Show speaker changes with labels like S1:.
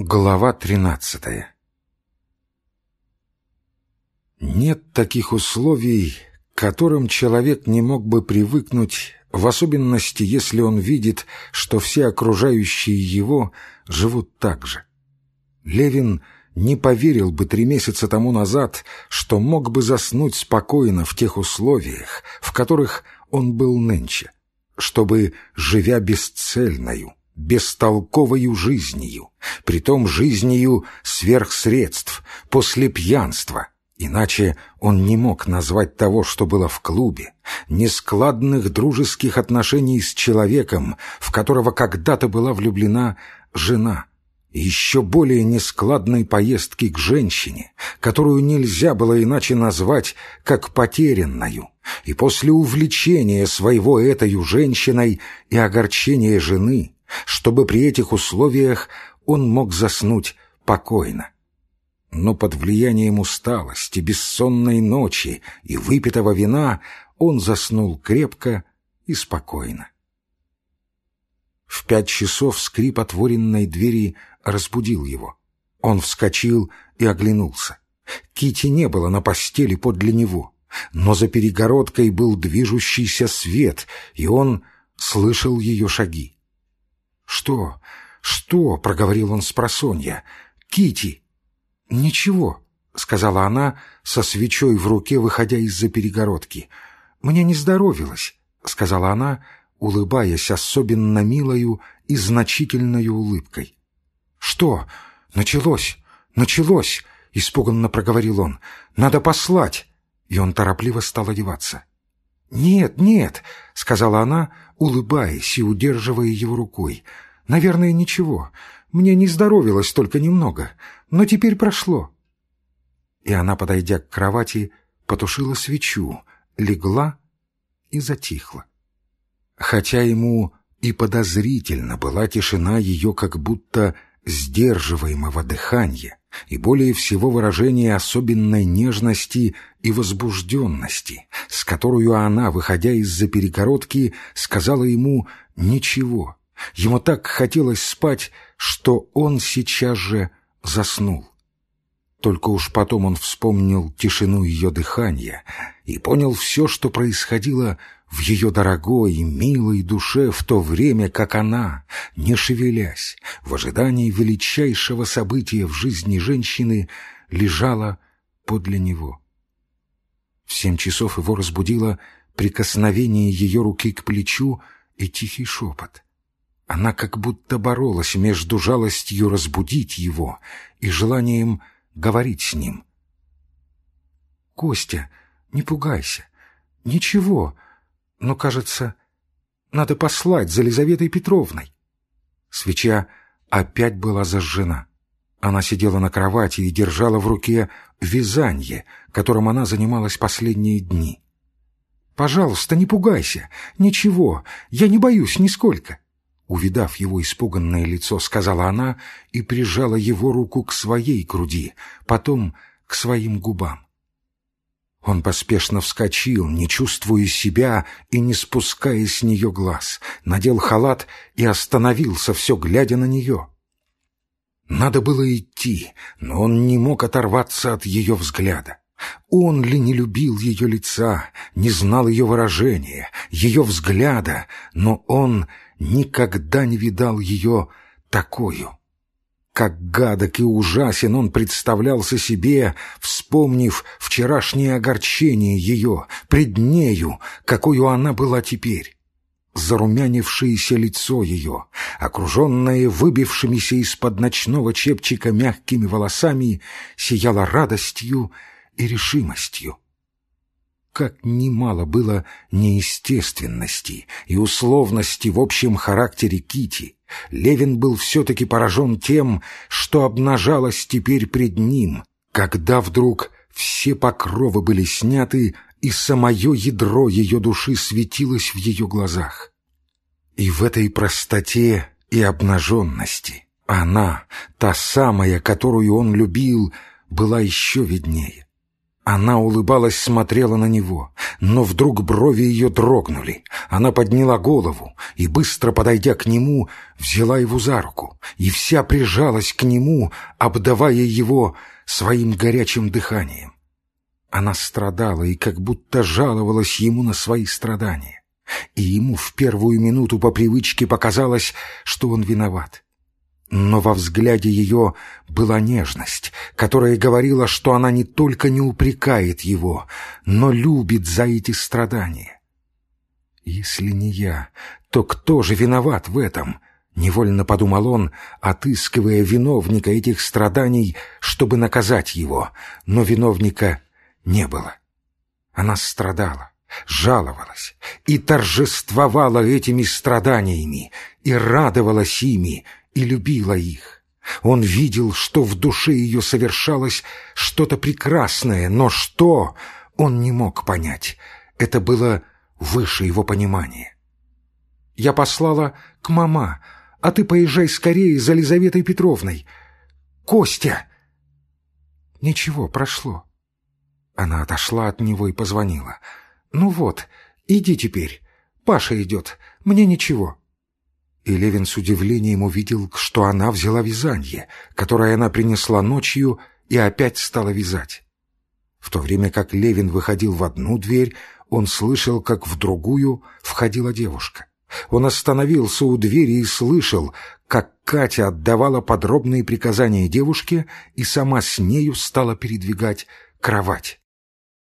S1: Глава тринадцатая Нет таких условий, к которым человек не мог бы привыкнуть, в особенности, если он видит, что все окружающие его живут так же. Левин не поверил бы три месяца тому назад, что мог бы заснуть спокойно в тех условиях, в которых он был нынче, чтобы, живя бесцельною, бестолковою жизнью, притом жизнью сверхсредств, после пьянства. Иначе он не мог назвать того, что было в клубе, нескладных дружеских отношений с человеком, в которого когда-то была влюблена жена, еще более нескладной поездки к женщине, которую нельзя было иначе назвать, как потерянною, и после увлечения своего этой женщиной и огорчения жены — чтобы при этих условиях он мог заснуть покойно. Но под влиянием усталости, бессонной ночи и выпитого вина он заснул крепко и спокойно. В пять часов скрип отворенной двери разбудил его. Он вскочил и оглянулся. Кити не было на постели подле него, но за перегородкой был движущийся свет, и он слышал ее шаги. «Что? Что?» — проговорил он с просонья. Кити. «Ничего», — сказала она, со свечой в руке, выходя из-за перегородки. «Мне не здоровилось», — сказала она, улыбаясь особенно милою и значительной улыбкой. «Что? Началось! Началось!» — испуганно проговорил он. «Надо послать!» И он торопливо стал одеваться. «Нет, нет», — сказала она, улыбаясь и удерживая его рукой. «Наверное, ничего. Мне не здоровилось только немного, но теперь прошло». И она, подойдя к кровати, потушила свечу, легла и затихла. Хотя ему и подозрительно была тишина ее как будто сдерживаемого дыхания и более всего выражение особенной нежности и возбужденности, с которой она, выходя из-за перегородки, сказала ему «ничего». Ему так хотелось спать, что он сейчас же заснул. Только уж потом он вспомнил тишину ее дыхания и понял все, что происходило в ее дорогой и милой душе в то время, как она, не шевелясь, в ожидании величайшего события в жизни женщины, лежала подле него. В семь часов его разбудило прикосновение ее руки к плечу и тихий шепот. Она как будто боролась между жалостью разбудить его и желанием говорить с ним. «Костя, не пугайся. Ничего. Но, кажется, надо послать за Лизаветой Петровной». Свеча опять была зажжена. Она сидела на кровати и держала в руке вязанье, которым она занималась последние дни. «Пожалуйста, не пугайся. Ничего, я не боюсь нисколько». Увидав его испуганное лицо, сказала она и прижала его руку к своей груди, потом к своим губам. Он поспешно вскочил, не чувствуя себя и не спуская с нее глаз, надел халат и остановился, все глядя на нее. Надо было идти, но он не мог оторваться от ее взгляда. Он ли не любил ее лица, не знал ее выражения, ее взгляда, но он никогда не видал ее такую. Как гадок и ужасен он представлялся себе, вспомнив вчерашнее огорчение ее, пред нею, какую она была теперь. Зарумянившееся лицо ее, окруженное выбившимися из-под ночного чепчика мягкими волосами, сияло радостью и решимостью как немало было неестественности и условности в общем характере Кити. Левин был все-таки поражен тем, что обнажалось теперь пред ним, когда вдруг все покровы были сняты, и самое ядро ее души светилось в ее глазах. И в этой простоте и обнаженности она, та самая, которую он любил, была еще виднее. Она улыбалась, смотрела на него, но вдруг брови ее дрогнули. Она подняла голову и, быстро подойдя к нему, взяла его за руку и вся прижалась к нему, обдавая его своим горячим дыханием. Она страдала и как будто жаловалась ему на свои страдания. И ему в первую минуту по привычке показалось, что он виноват. Но во взгляде ее была нежность, которая говорила, что она не только не упрекает его, но любит за эти страдания. «Если не я, то кто же виноват в этом?» — невольно подумал он, отыскивая виновника этих страданий, чтобы наказать его, но виновника не было. Она страдала, жаловалась и торжествовала этими страданиями, и радовалась ими, и любила их. Он видел, что в душе ее совершалось что-то прекрасное, но что, он не мог понять. Это было выше его понимания. «Я послала к мама, а ты поезжай скорее за Лизаветой Петровной. Костя!» Ничего, прошло. Она отошла от него и позвонила. «Ну вот, иди теперь. Паша идет. Мне ничего». И Левин с удивлением увидел, что она взяла вязанье, которое она принесла ночью, и опять стала вязать. В то время как Левин выходил в одну дверь, он слышал, как в другую входила девушка. Он остановился у двери и слышал, как Катя отдавала подробные приказания девушке и сама с нею стала передвигать кровать.